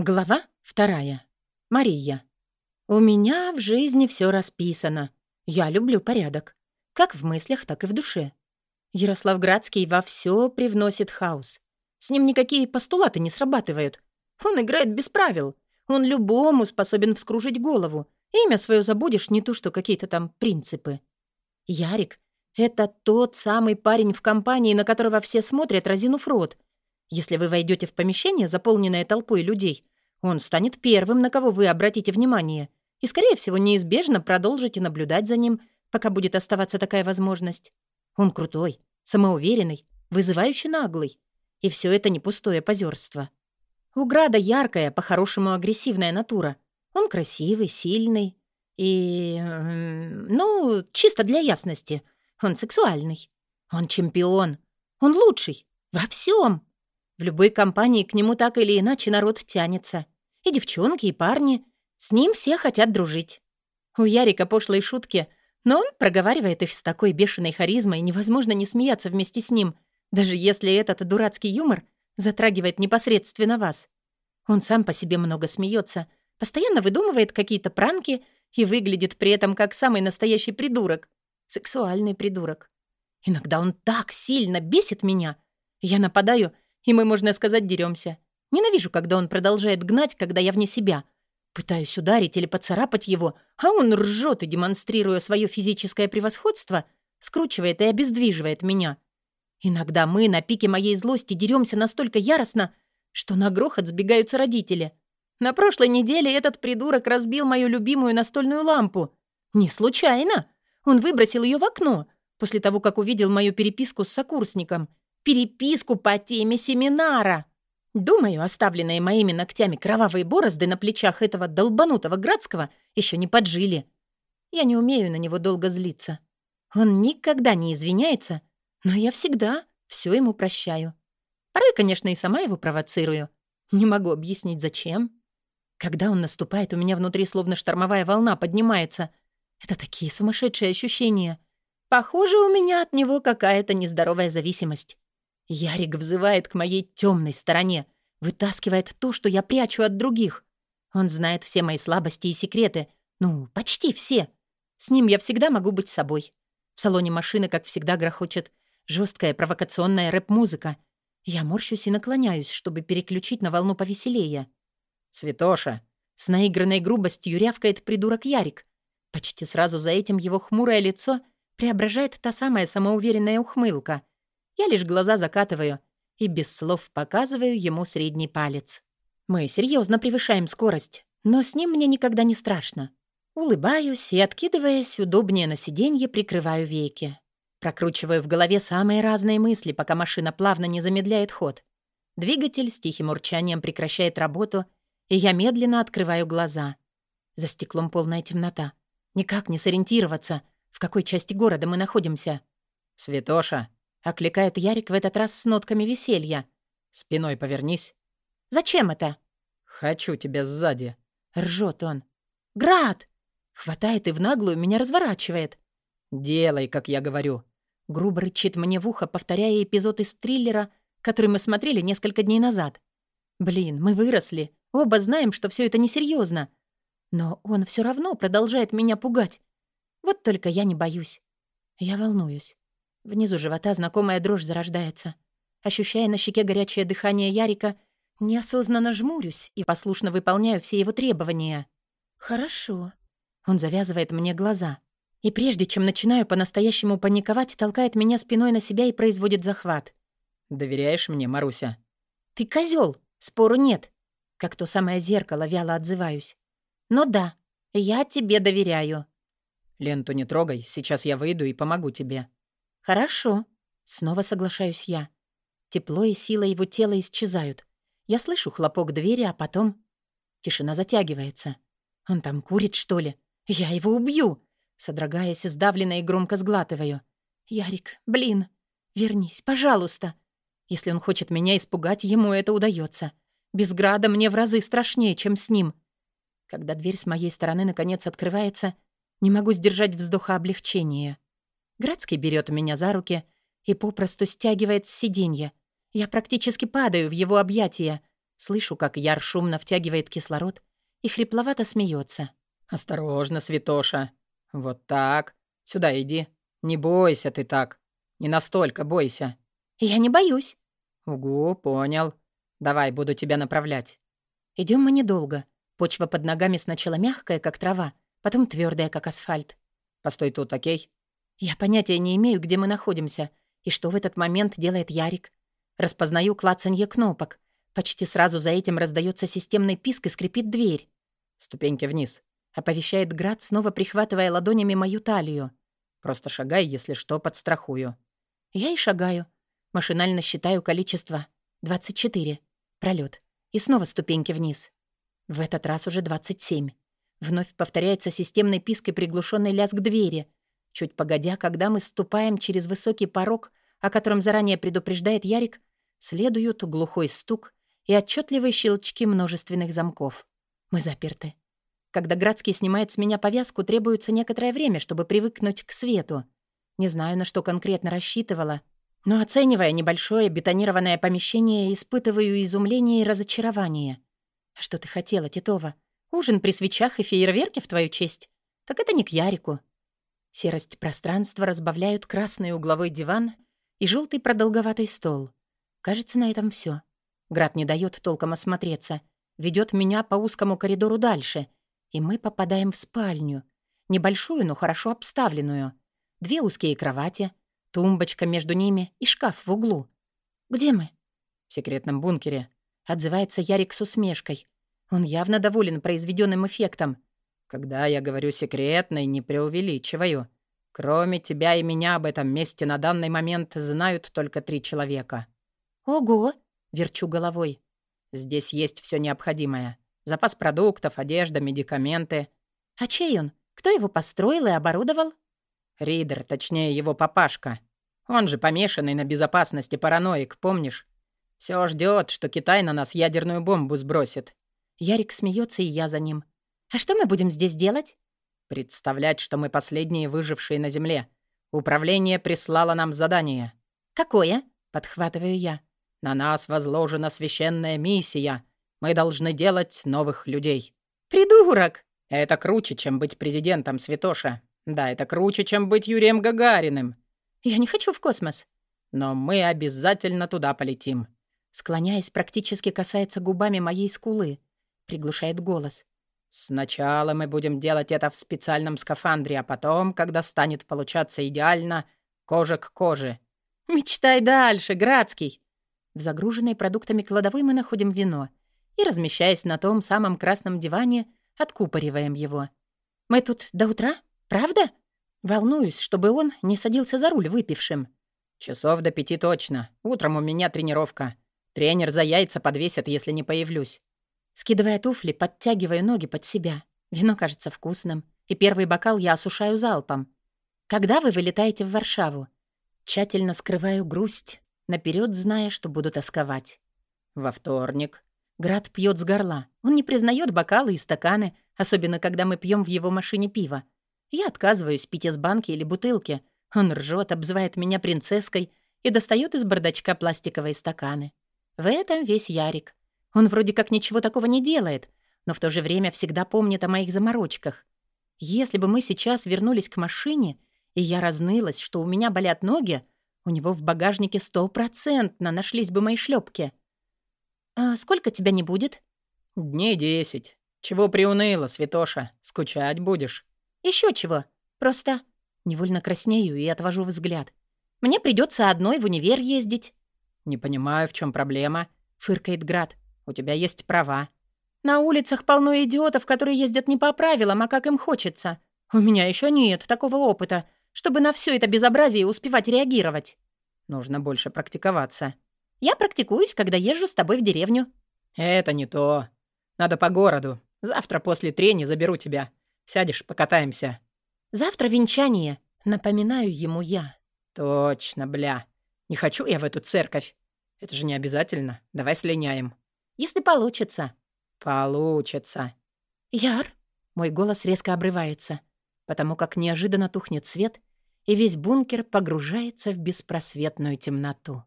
Глава вторая. Мария. У меня в жизни все расписано. Я люблю порядок. Как в мыслях, так и в душе. Ярославградский во все привносит хаос. С ним никакие постулаты не срабатывают. Он играет без правил. Он любому способен вскружить голову. Имя свое забудешь, не то что какие-то там принципы. Ярик — это тот самый парень в компании, на которого все смотрят, разинув рот — если вы войдете в помещение, заполненное толпой людей, он станет первым, на кого вы обратите внимание, и, скорее всего, неизбежно продолжите наблюдать за ним, пока будет оставаться такая возможность. Он крутой, самоуверенный, вызывающий наглый. И все это не пустое позерство. У Града яркая, по-хорошему агрессивная натура. Он красивый, сильный и... Ну, чисто для ясности. Он сексуальный. Он чемпион. Он лучший. Во всем. В любой компании к нему так или иначе народ тянется. И девчонки, и парни. С ним все хотят дружить. У Ярика пошлые шутки, но он проговаривает их с такой бешеной харизмой, невозможно не смеяться вместе с ним, даже если этот дурацкий юмор затрагивает непосредственно вас. Он сам по себе много смеется, постоянно выдумывает какие-то пранки и выглядит при этом как самый настоящий придурок. Сексуальный придурок. Иногда он так сильно бесит меня. Я нападаю — и мы, можно сказать, деремся. Ненавижу, когда он продолжает гнать, когда я вне себя. Пытаюсь ударить или поцарапать его, а он ржет и, демонстрируя свое физическое превосходство, скручивает и обездвиживает меня. Иногда мы на пике моей злости деремся настолько яростно, что на грохот сбегаются родители. На прошлой неделе этот придурок разбил мою любимую настольную лампу. Не случайно. Он выбросил ее в окно после того, как увидел мою переписку с сокурсником переписку по теме семинара. Думаю, оставленные моими ногтями кровавые борозды на плечах этого долбанутого Градского еще не поджили. Я не умею на него долго злиться. Он никогда не извиняется, но я всегда все ему прощаю. Порой, конечно, и сама его провоцирую. Не могу объяснить, зачем. Когда он наступает, у меня внутри словно штормовая волна поднимается. Это такие сумасшедшие ощущения. Похоже, у меня от него какая-то нездоровая зависимость. Ярик взывает к моей темной стороне, вытаскивает то, что я прячу от других. Он знает все мои слабости и секреты. Ну, почти все. С ним я всегда могу быть собой. В салоне машины, как всегда, грохочет жесткая провокационная рэп-музыка. Я морщусь и наклоняюсь, чтобы переключить на волну повеселее. «Святоша!» С наигранной грубостью рявкает придурок Ярик. Почти сразу за этим его хмурое лицо преображает та самая самоуверенная ухмылка. Я лишь глаза закатываю и без слов показываю ему средний палец. Мы серьезно превышаем скорость, но с ним мне никогда не страшно. Улыбаюсь и, откидываясь удобнее на сиденье, прикрываю веки. Прокручиваю в голове самые разные мысли, пока машина плавно не замедляет ход. Двигатель с тихим урчанием прекращает работу, и я медленно открываю глаза. За стеклом полная темнота. Никак не сориентироваться, в какой части города мы находимся. «Святоша!» — окликает Ярик в этот раз с нотками веселья. «Спиной повернись». «Зачем это?» «Хочу тебя сзади». Ржет он. «Град!» Хватает и в наглую меня разворачивает. «Делай, как я говорю». Грубо рычит мне в ухо, повторяя эпизод из триллера, который мы смотрели несколько дней назад. Блин, мы выросли, оба знаем, что все это несерьезно. Но он все равно продолжает меня пугать. Вот только я не боюсь. Я волнуюсь. Внизу живота знакомая дрожь зарождается. Ощущая на щеке горячее дыхание Ярика, неосознанно жмурюсь и послушно выполняю все его требования. «Хорошо». Он завязывает мне глаза. И прежде чем начинаю по-настоящему паниковать, толкает меня спиной на себя и производит захват. «Доверяешь мне, Маруся?» «Ты козел, спору нет». Как то самое зеркало вяло отзываюсь. «Но да, я тебе доверяю». «Ленту не трогай, сейчас я выйду и помогу тебе». «Хорошо», — снова соглашаюсь я. Тепло и сила его тела исчезают. Я слышу хлопок двери, а потом... Тишина затягивается. Он там курит, что ли? Я его убью! Содрогаясь, сдавленно и громко сглатываю. «Ярик, блин, вернись, пожалуйста!» Если он хочет меня испугать, ему это удается. Без града мне в разы страшнее, чем с ним. Когда дверь с моей стороны наконец открывается, не могу сдержать вздоха облегчения. Градский берет меня за руки и попросту стягивает с сиденья. Я практически падаю в его объятия. Слышу, как Яр шумно втягивает кислород и хрипловато смеется. «Осторожно, святоша. Вот так. Сюда иди. Не бойся ты так. Не настолько бойся». «Я не боюсь». «Угу, понял. Давай, буду тебя направлять». Идем мы недолго. Почва под ногами сначала мягкая, как трава, потом твердая, как асфальт. «Постой тут, окей?» Я понятия не имею, где мы находимся, и что в этот момент делает Ярик. Распознаю клацанье кнопок. Почти сразу за этим раздается системный писк и скрипит дверь. «Ступеньки вниз», — оповещает Град, снова прихватывая ладонями мою талию. «Просто шагай, если что, подстрахую». Я и шагаю. Машинально считаю количество. 24. Пролет. И снова ступеньки вниз. В этот раз уже 27. Вновь повторяется системный писк и приглушенный лязг двери. Чуть погодя, когда мы ступаем через высокий порог, о котором заранее предупреждает Ярик, следуют глухой стук и отчетливые щелчки множественных замков. Мы заперты. Когда Градский снимает с меня повязку, требуется некоторое время, чтобы привыкнуть к свету. Не знаю, на что конкретно рассчитывала, но, оценивая небольшое бетонированное помещение, испытываю изумление и разочарование. А что ты хотела, Титова? Ужин при свечах и фейерверке в твою честь? Так это не к Ярику. Серость пространства разбавляют красный угловой диван и желтый продолговатый стол. Кажется, на этом все. Град не дает толком осмотреться. Ведет меня по узкому коридору дальше. И мы попадаем в спальню. Небольшую, но хорошо обставленную. Две узкие кровати, тумбочка между ними и шкаф в углу. «Где мы?» «В секретном бункере», — отзывается Ярик с усмешкой. Он явно доволен произведенным эффектом. «Когда я говорю секретный, не преувеличиваю. Кроме тебя и меня об этом месте на данный момент знают только три человека». «Ого!» — верчу головой. «Здесь есть все необходимое. Запас продуктов, одежда, медикаменты». «А чей он? Кто его построил и оборудовал?» «Ридер, точнее его папашка. Он же помешанный на безопасности параноик, помнишь? Все ждет, что Китай на нас ядерную бомбу сбросит». Ярик смеется, и я за ним. «А что мы будем здесь делать?» Представлять, что мы последние выжившие на Земле. Управление прислало нам задание. «Какое?» — подхватываю я. «На нас возложена священная миссия. Мы должны делать новых людей». «Придурок!» «Это круче, чем быть президентом, Святоша. Да, это круче, чем быть Юрием Гагариным». «Я не хочу в космос». «Но мы обязательно туда полетим». Склоняясь, практически касается губами моей скулы. Приглушает голос. Сначала мы будем делать это в специальном скафандре, а потом, когда станет получаться идеально, кожа к коже. Мечтай дальше, Градский. В загруженной продуктами кладовой мы находим вино и, размещаясь на том самом красном диване, откупориваем его. Мы тут до утра? Правда? Волнуюсь, чтобы он не садился за руль выпившим. Часов до пяти точно. Утром у меня тренировка. Тренер за яйца подвесит, если не появлюсь. Скидывая туфли, подтягиваю ноги под себя. Вино кажется вкусным, и первый бокал я осушаю залпом. Когда вы вылетаете в Варшаву? Тщательно скрываю грусть, наперед зная, что буду тосковать. Во вторник. Град пьет с горла. Он не признает бокалы и стаканы, особенно когда мы пьем в его машине пиво. Я отказываюсь пить из банки или бутылки. Он ржет, обзывает меня принцесской и достает из бардачка пластиковые стаканы. В этом весь Ярик. Он вроде как ничего такого не делает, но в то же время всегда помнит о моих заморочках. Если бы мы сейчас вернулись к машине, и я разнылась, что у меня болят ноги, у него в багажнике стопроцентно нашлись бы мои шлепки. «А сколько тебя не будет?» «Дней десять. Чего приуныла, Святоша? Скучать будешь?» Еще чего. Просто...» Невольно краснею и отвожу взгляд. «Мне придется одной в универ ездить». «Не понимаю, в чем проблема», — фыркает Град. У тебя есть права. На улицах полно идиотов, которые ездят не по правилам, а как им хочется. У меня еще нет такого опыта, чтобы на все это безобразие успевать реагировать. Нужно больше практиковаться. Я практикуюсь, когда езжу с тобой в деревню. Это не то. Надо по городу. Завтра после трени заберу тебя. Сядешь, покатаемся. Завтра венчание. Напоминаю ему я. Точно, бля. Не хочу я в эту церковь. Это же не обязательно. Давай слиняем. Если получится». «Получится». «Яр?» Мой голос резко обрывается, потому как неожиданно тухнет свет, и весь бункер погружается в беспросветную темноту.